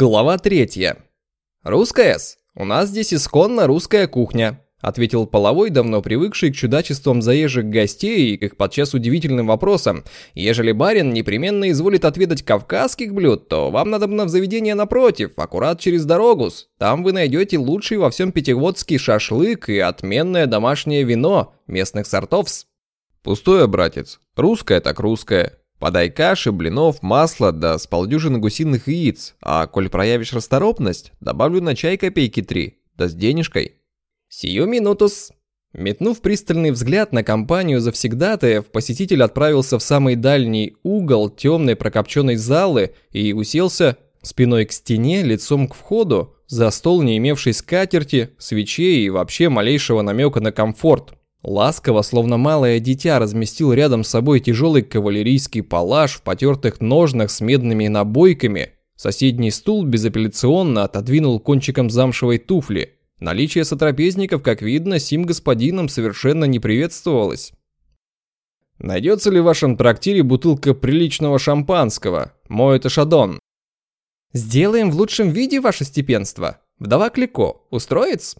Глава третья. «Русская-с, у нас здесь исконно русская кухня», ответил половой, давно привыкший к чудачествам заезжих гостей и к их подчас удивительным вопросам. «Ежели барин непременно изволит отведать кавказских блюд, то вам надо в заведение напротив, аккурат через дорогу. Там вы найдете лучший во всем Пятигорский шашлык и отменное домашнее вино местных сортов «Пустое, братец. Русское так русское. Подай каши, блинов, масла, да с полдюжины гусиных яиц, а коль проявишь расторопность, добавлю на чай копейки три, да с денежкой. Сию минутус. Метнув пристальный взгляд на компанию завсегдатаев, посетитель отправился в самый дальний угол темной прокопченной залы и уселся спиной к стене, лицом к входу, за стол, не имевший скатерти, свечей и вообще малейшего намека на комфорт. Ласково, словно малое дитя, разместил рядом с собой тяжелый кавалерийский палаш в потертых ножнах с медными набойками. Соседний стул безапелляционно отодвинул кончиком замшевой туфли. Наличие сотрапезников, как видно, сим господином совершенно не приветствовалось. «Найдется ли в вашем трактире бутылка приличного шампанского? Мой это шадон». «Сделаем в лучшем виде, ваше степенство. Вдова Клико. Устроится?»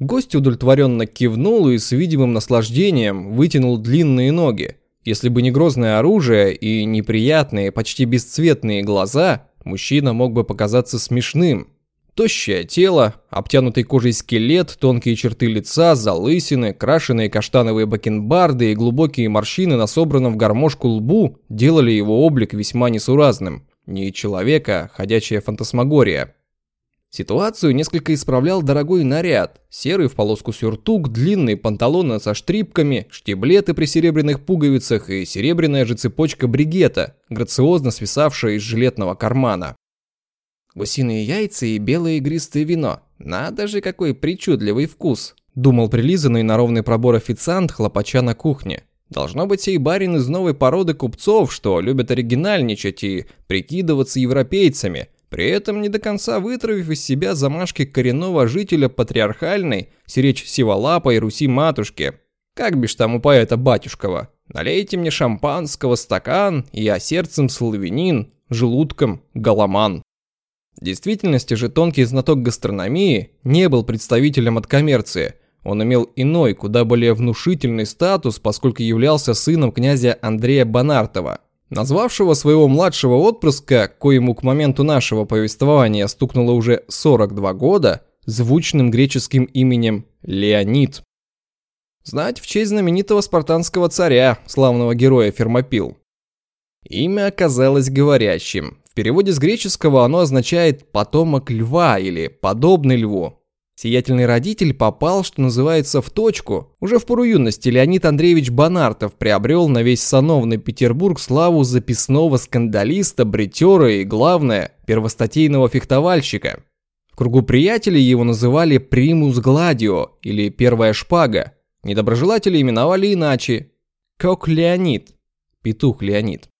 Гость удовлетворенно кивнул и с видимым наслаждением вытянул длинные ноги. Если бы не грозное оружие и неприятные, почти бесцветные глаза, мужчина мог бы показаться смешным. Тощее тело, обтянутый кожей скелет, тонкие черты лица, залысины, крашеные каштановые бакенбарды и глубокие морщины на собранном в гармошку лбу делали его облик весьма несуразным. Не человека, а ходячая фантасмагория. Ситуацию несколько исправлял дорогой наряд. Серый в полоску сюртук, длинные панталоны со штрипками, штиблеты при серебряных пуговицах и серебряная же цепочка бригета, грациозно свисавшая из жилетного кармана. «Гусиные яйца и белое игристое вино. Надо же, какой причудливый вкус!» Думал прилизанный на ровный пробор официант, хлопача на кухне. Должно быть сей барин из новой породы купцов, что любят оригинальничать и прикидываться европейцами – при этом не до конца вытравив из себя замашки коренного жителя патриархальной, сиречь сиволапой Руси-матушки. Как бишь там у поэта Батюшкова? Налейте мне шампанского стакан, и я сердцем славянин, желудком голоман. В действительности же тонкий знаток гастрономии не был представителем от коммерции. Он имел иной, куда более внушительный статус, поскольку являлся сыном князя Андрея Бонартова – назвавшего своего младшего отпрыска, коему к моменту нашего повествования стукнуло уже 42 года, звучным греческим именем Леонид. Знать в честь знаменитого спартанского царя, славного героя Фермопил. Имя оказалось говорящим. В переводе с греческого оно означает «потомок льва» или «подобный льву». Сиятельный родитель попал, что называется, в точку. Уже в пору юности Леонид Андреевич Бонартов приобрел на весь сановный Петербург славу записного скандалиста, бритера и, главное, первостатейного фехтовальщика. В кругу приятелей его называли «примус гладио» или «первая шпага». Недоброжелатели именовали иначе – «кок Леонид» – «петух Леонид».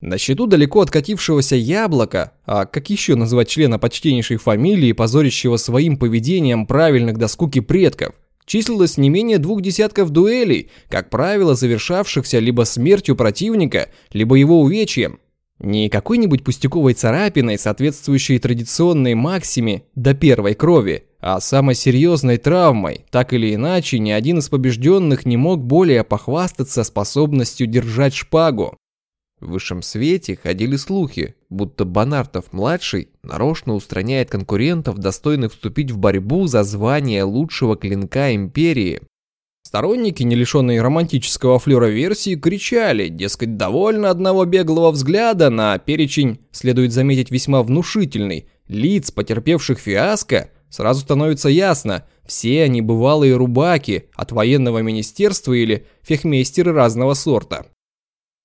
На счету далеко откатившегося яблока, а как еще назвать члена почтеннейшей фамилии, позорящего своим поведением правильных до скуки предков, числилось не менее двух десятков дуэлей, как правило, завершавшихся либо смертью противника, либо его увечьем. Не какой-нибудь пустяковой царапиной, соответствующей традиционной максиме «до первой крови», а самой серьезной травмой. Так или иначе, ни один из побежденных не мог более похвастаться способностью держать шпагу. В высшем свете ходили слухи, будто Бонартов-младший нарочно устраняет конкурентов, достойных вступить в борьбу за звание лучшего клинка империи. Сторонники, не лишенные романтического флера версии, кричали, дескать, довольно одного беглого взгляда на перечень, следует заметить весьма внушительный, лиц, потерпевших фиаско, сразу становится ясно, все они бывалые рубаки от военного министерства или фехмейстеры разного сорта.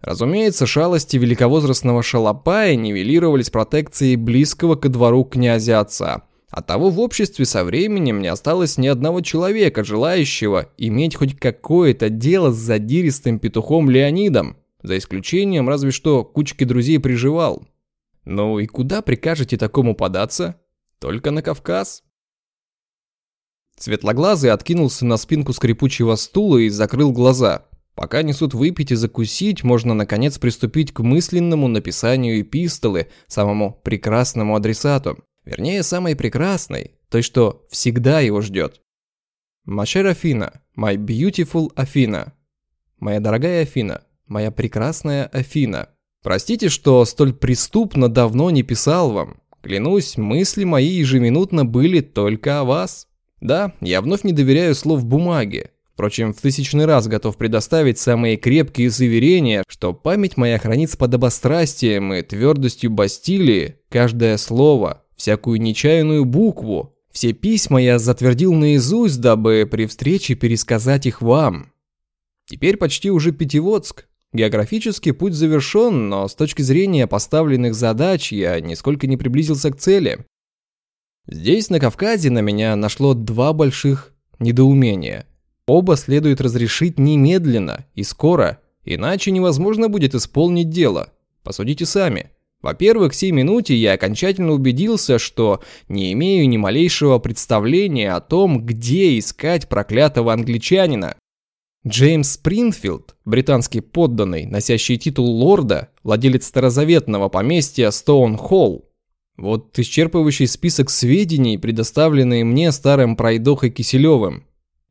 Разумеется, шалости великовозрастного шалопая нивелировались протекцией близкого ко двору князя отца. Оттого в обществе со временем не осталось ни одного человека, желающего иметь хоть какое-то дело с задиристым петухом Леонидом, за исключением разве что кучки друзей приживал. Ну и куда прикажете такому податься? Только на Кавказ. Светлоглазый откинулся на спинку скрипучего стула и закрыл глаза. Пока несут выпить и закусить, можно наконец приступить к мысленному написанию эпистолы самому прекрасному адресату. Вернее, самой прекрасной, той, что всегда его ждет. Машер Афина, my beautiful Афина. Моя дорогая Афина, моя прекрасная Афина. Простите, что столь преступно давно не писал вам. Клянусь, мысли мои ежеминутно были только о вас. Да, я вновь не доверяю слов бумаги. Впрочем, в тысячный раз готов предоставить самые крепкие заверения, что память моя хранит с подобострастием и твердостью Бастилии каждое слово, всякую нечаянную букву. Все письма я затвердил наизусть, дабы при встрече пересказать их вам. Теперь почти уже Пятиводск, Географически путь завершен, но с точки зрения поставленных задач я нисколько не приблизился к цели. Здесь, на Кавказе, на меня нашло два больших недоумения. Оба следует разрешить немедленно и скоро, иначе невозможно будет исполнить дело. Посудите сами. Во-первых, к сей минуте я окончательно убедился, что не имею ни малейшего представления о том, где искать проклятого англичанина. Джеймс Спрингфилд, британский подданный, носящий титул лорда, владелец старозаветного поместья Стоун-Холл. Вот исчерпывающий список сведений, предоставленные мне старым пройдохой Киселевым.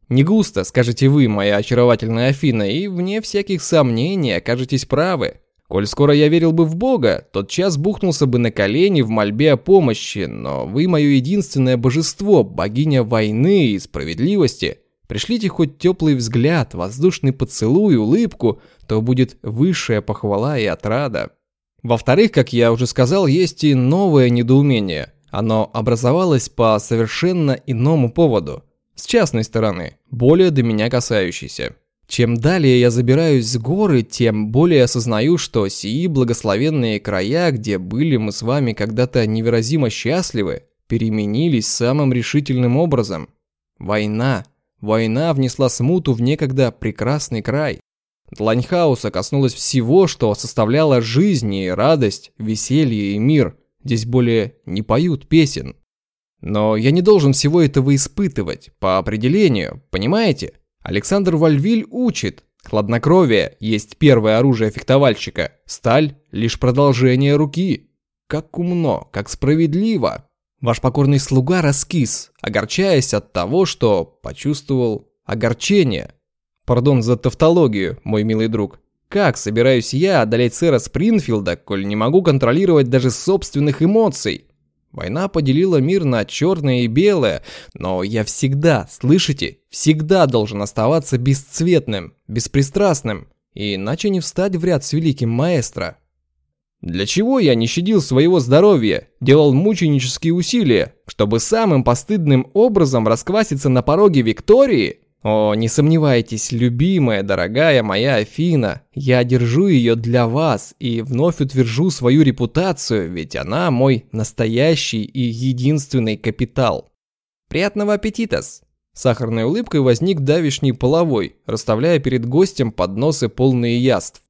Не густо, скажете вы, моя очаровательная Афина, и вне всяких сомнений окажетесь правы. Коль скоро я верил бы в Бога, тот час бухнулся бы на колени в мольбе о помощи, но вы мое единственное божество, богиня войны и справедливости – Пришлите хоть теплый взгляд, воздушный поцелуй, улыбку, то будет высшая похвала и отрада. Во-вторых, как я уже сказал, есть и новое недоумение. Оно образовалось по совершенно иному поводу. С частной стороны, более до меня касающейся. Чем далее я забираюсь с горы, тем более осознаю, что сии благословенные края, где были мы с вами когда-то невыразимо счастливы, переменились самым решительным образом. Война Война внесла смуту в некогда прекрасный край. Длань хаоса коснулась всего, что составляло жизнь и радость, веселье и мир. Здесь более не поют песен. Но я не должен всего этого испытывать, по определению, понимаете? Александр Вальвиль учит, хладнокровие есть первое оружие фехтовальщика, сталь – лишь продолжение руки. Как умно, как справедливо. Ваш покорный слуга раскис, огорчаясь от того, что почувствовал огорчение. Пардон за тавтологию, мой милый друг. Как собираюсь я одолеть сэра Спринфилда, коль не могу контролировать даже собственных эмоций? Война поделила мир на черное и белое, но я всегда, слышите, всегда должен оставаться бесцветным, беспристрастным, иначе не встать в ряд с великим маэстро. Для чего я не щадил своего здоровья, делал мученические усилия, чтобы самым постыдным образом раскваситься на пороге Виктории? О, не сомневайтесь, любимая, дорогая моя Афина, я держу ее для вас и вновь утвержу свою репутацию, ведь она мой настоящий и единственный капитал. Приятного аппетита! -с. Сахарной улыбкой возник давишний половой, расставляя перед гостем подносы полные яств.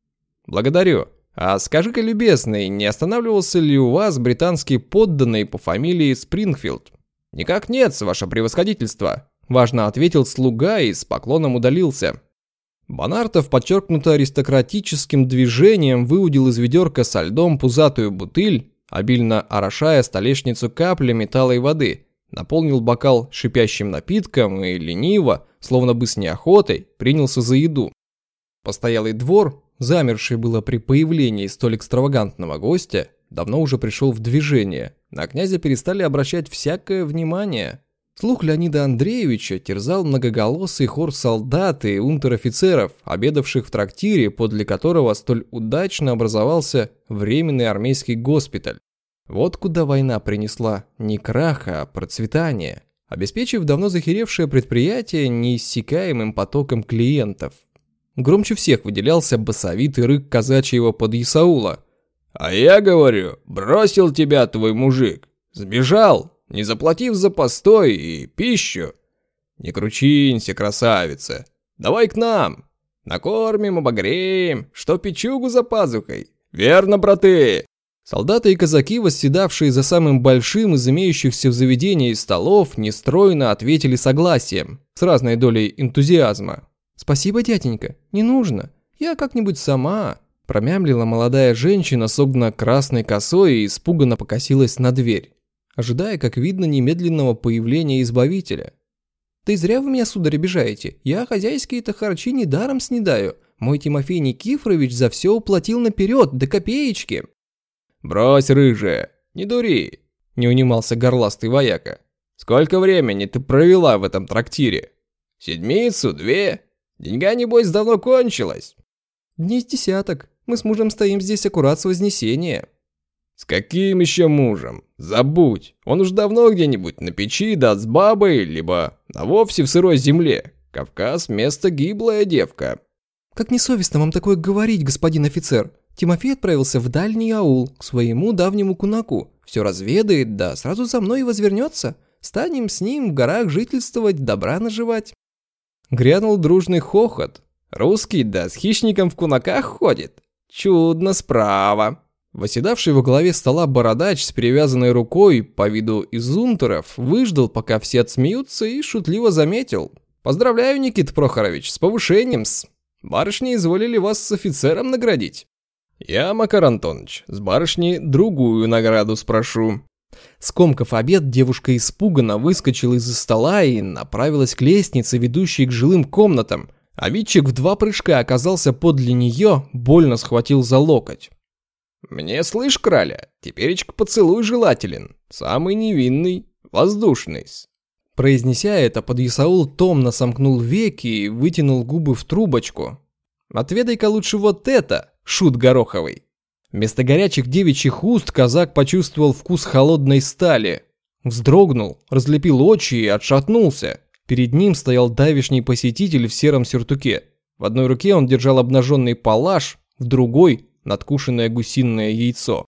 Благодарю. А скажи-ка, любезный, не останавливался ли у вас британский подданный по фамилии Спрингфилд? Никак нет, ваше превосходительство. Важно ответил слуга и с поклоном удалился. Бонартов, подчеркнуто аристократическим движением, выудил из ведерка со льдом пузатую бутыль, обильно орошая столешницу каплями талой воды, наполнил бокал шипящим напитком и лениво, словно бы с неохотой, принялся за еду. Постоялый двор, замерший было при появлении столь экстравагантного гостя, давно уже пришел в движение. На князя перестали обращать всякое внимание. Слух Леонида Андреевича терзал многоголосый хор солдат и унтер-офицеров, обедавших в трактире, подле которого столь удачно образовался временный армейский госпиталь. Вот куда война принесла не краха, а процветание, обеспечив давно захеревшее предприятие неиссякаемым потоком клиентов. Громче всех выделялся басовитый рык казачьего подъясаула. «А я говорю, бросил тебя твой мужик. Сбежал, не заплатив за постой и пищу. Не кручинься, красавица. Давай к нам. Накормим, обогреем, что печугу за пазухой. Верно, браты?» Солдаты и казаки, восседавшие за самым большим из имеющихся в заведении столов, нестройно ответили согласием, с разной долей энтузиазма. «Спасибо, дяденька, не нужно. Я как-нибудь сама». Промямлила молодая женщина с огненно-красной косой и испуганно покосилась на дверь, ожидая, как видно, немедленного появления избавителя. «Да и зря вы меня, сударь, обижаете. Я хозяйские-то харчи недаром снедаю. Мой Тимофей Никифорович за все уплатил наперед, до копеечки». «Брось, рыжая, не дури», – не унимался горластый вояка. «Сколько времени ты провела в этом трактире? Седмицу, две? Деньга, небось, давно кончилась». «Дней с десяток. Мы с мужем стоим здесь аккурат с Вознесения». «С каким еще мужем? Забудь. Он уж давно где-нибудь на печи, да с бабой, либо на вовсе в сырой земле. Кавказ – место гиблая девка». «Как несовестно вам такое говорить, господин офицер. Тимофей отправился в дальний аул, к своему давнему кунаку. Все разведает, да сразу за мной и возвернется. Станем с ним в горах жительствовать, добра наживать». Грянул дружный хохот. Русский, да с хищником в кунаках ходит. Чудно справа. Восседавший во главе стола бородач с перевязанной рукой по виду из унтеров выждал, пока все отсмеются, и шутливо заметил. «Поздравляю, Никит Прохорович, с повышением-с. Барышни изволили вас с офицером наградить». «Я, Макар Антонович, с барышни другую награду спрошу». Скомкав обед, девушка испуганно выскочила из-за стола и направилась к лестнице, ведущей к жилым комнатам, а Витчик в два прыжка оказался подле нее, больно схватил за локоть. «Мне, слышь, краля, теперечка поцелуй желателен, самый невинный, воздушный Произнеся это, подъясаул томно сомкнул веки и вытянул губы в трубочку. «Отведай-ка лучше вот это, шут гороховый!» Вместо горячих девичьих уст казак почувствовал вкус холодной стали. Вздрогнул, разлепил очи и отшатнулся. Перед ним стоял давишний посетитель в сером сюртуке. В одной руке он держал обнаженный палаш, в другой – надкушенное гусиное яйцо.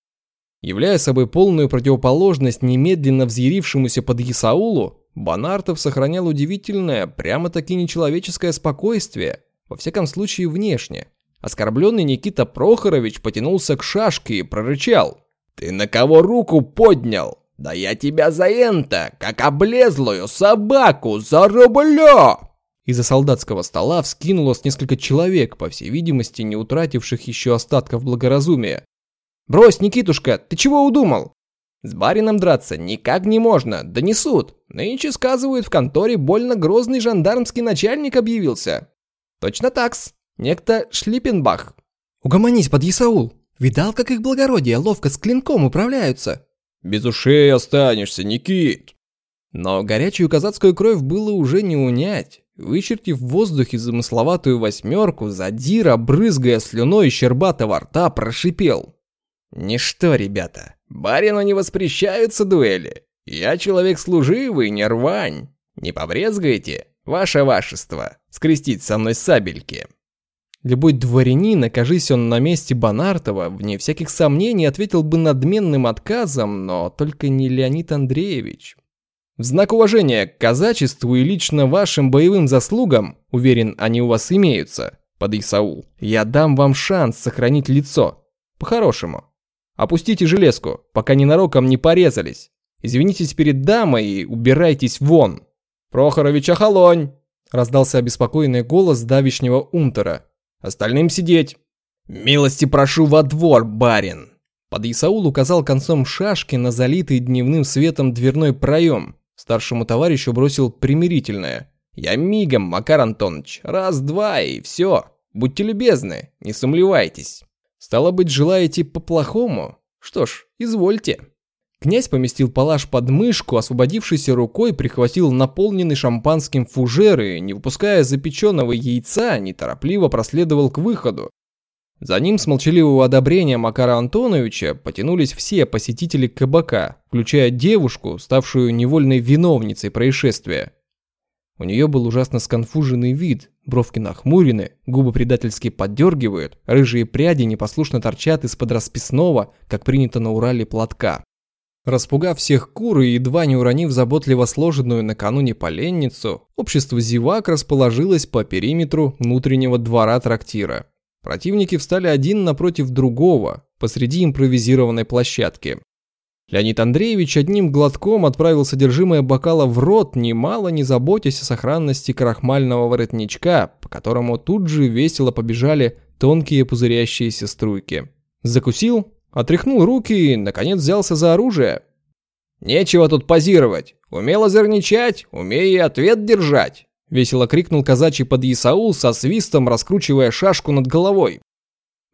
Являя собой полную противоположность немедленно взъярившемуся под Исаулу, Бонартов сохранял удивительное, прямо-таки нечеловеческое спокойствие, во всяком случае внешне. Оскорбленный Никита Прохорович потянулся к шашке и прорычал. «Ты на кого руку поднял?» «Да я тебя за энто, как облезлую собаку, зарублю!» Из-за солдатского стола вскинулось несколько человек, по всей видимости, не утративших еще остатков благоразумия. «Брось, Никитушка, ты чего удумал?» «С барином драться никак не можно, донесут. Нынче, сказывают, в конторе больно грозный жандармский начальник объявился». «Точно такс, некто Шлиппенбах». «Угомонись, подъясаул. Видал, как их благородие ловко с клинком управляются?» Без ушей останешься, Никит. Но горячую казацкую кровь было уже не унять. Вычертив в воздухе замысловатую восьмерку, задира, брызгая слюной щербатого рта, прошипел. «Ничто, ребята, барину не воспрещаются дуэли. Я человек служивый, не рвань. Не побрезгайте, ваше вашество, скрестить со мной сабельки». Любой дворянин, окажись он на месте Бонартова, вне всяких сомнений ответил бы надменным отказом, но только не Леонид Андреевич. В знак уважения к казачеству и лично вашим боевым заслугам, уверен, они у вас имеются, под Исаул, я дам вам шанс сохранить лицо. По-хорошему. Опустите железку, пока ненароком не порезались. Извинитесь перед дамой и убирайтесь вон. Прохорович, охолонь! Раздался обеспокоенный голос давишнего унтера. Остальным сидеть. Милости прошу во двор, барин. Подъясаул указал концом шашки на залитый дневным светом дверной проем. Старшему товарищу бросил примирительное. «Я мигом, Макар Антонович. Раз-два и все. Будьте любезны, не сомневайтесь». «Стало быть, желаете по-плохому? Что ж, извольте». Князь поместил палаш под мышку, освободившейся рукой прихватил наполненный шампанским фужер и, не выпуская запеченного яйца, неторопливо проследовал к выходу. За ним с молчаливого одобрения Макара Антоновича потянулись все посетители кабака, включая девушку, ставшую невольной виновницей происшествия. У нее был ужасно сконфуженный вид, бровки нахмурены, губы предательски поддергивают, рыжие пряди непослушно торчат из-под расписного, как принято на Урале, платка. Распугав всех кур и едва не уронив заботливо сложенную накануне поленницу, общество зевак расположилось по периметру внутреннего двора трактира. Противники встали один напротив другого, посреди импровизированной площадки. Леонид Андреевич одним глотком отправил содержимое бокала в рот, немало не заботясь о сохранности крахмального воротничка, по которому тут же весело побежали тонкие пузырящиеся струйки. Закусил, отряхнул руки и, наконец, взялся за оружие. «Нечего тут позировать. Умел озерничать, умей и ответ держать!» Весело крикнул казачий подъясаул со свистом, раскручивая шашку над головой.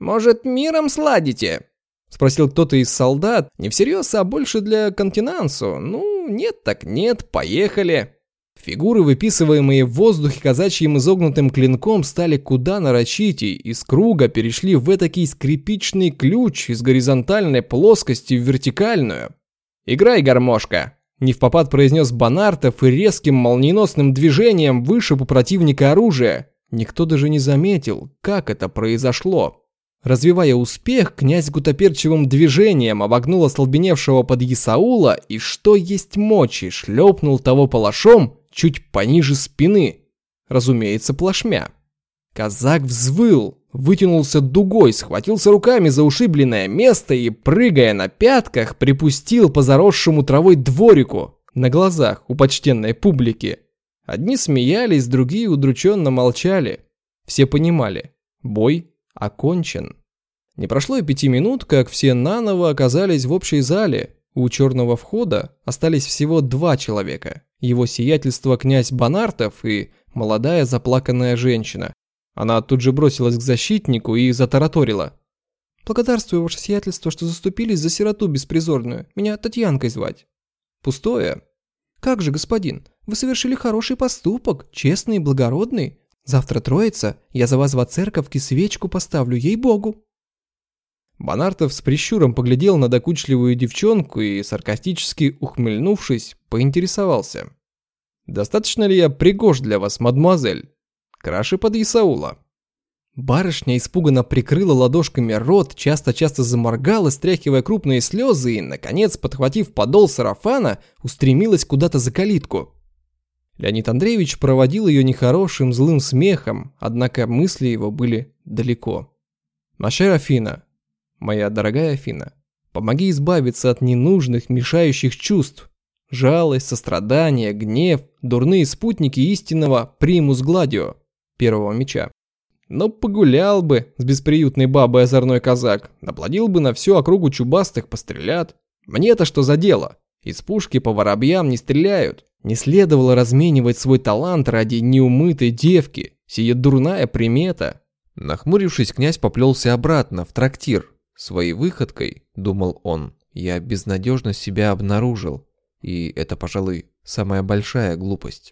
«Может, миром сладите?» Спросил кто-то из солдат, не всерьез, а больше для континансу. Ну, нет так нет, поехали. Фигуры, выписываемые в воздухе казачьим изогнутым клинком, стали куда нарочитей, из круга перешли в этакий скрипичный ключ из горизонтальной плоскости в вертикальную. «Играй, гармошка!» Не в попад произнес Бонартов и резким молниеносным движением вышиб у противника оружие. Никто даже не заметил, как это произошло. Развивая успех, князь гутоперчивым движением обогнул остолбеневшего под Исаула и, что есть мочи, шлепнул того палашом чуть пониже спины. Разумеется, плашмя. Казак взвыл, вытянулся дугой, схватился руками за ушибленное место и, прыгая на пятках, припустил по заросшему травой дворику на глазах у почтенной публики. Одни смеялись, другие удрученно молчали. Все понимали, бой окончен. Не прошло и пяти минут, как все наново оказались в общей зале. У черного входа остались всего два человека. Его сиятельство князь Бонартов и молодая заплаканная женщина. Она тут же бросилась к защитнику и затараторила. «Благодарствую, ваше сиятельство, что заступились за сироту беспризорную. Меня Татьянкой звать». «Пустое». «Как же, господин, вы совершили хороший поступок, честный и благородный. Завтра троица, я за вас в церковке свечку поставлю, ей-богу». Бонартов с прищуром поглядел на докучливую девчонку и, саркастически ухмыльнувшись, поинтересовался. «Достаточно ли я пригож для вас, мадемуазель? Краши под Исаула». Барышня испуганно прикрыла ладошками рот, часто-часто заморгала, стряхивая крупные слезы и, наконец, подхватив подол сарафана, устремилась куда-то за калитку. Леонид Андреевич проводил ее нехорошим злым смехом, однако мысли его были далеко. «Машер Афина, моя дорогая Афина, помоги избавиться от ненужных, мешающих чувств. Жалость, сострадание, гнев, дурные спутники истинного примус гладио, первого меча. Но погулял бы с бесприютной бабой озорной казак, наплодил бы на всю округу чубастых пострелят. Мне-то что за дело? Из пушки по воробьям не стреляют. Не следовало разменивать свой талант ради неумытой девки, сия дурная примета. Нахмурившись, князь поплелся обратно, в трактир. Своей выходкой, думал он, я безнадежно себя обнаружил. И это, пожалуй, самая большая глупость.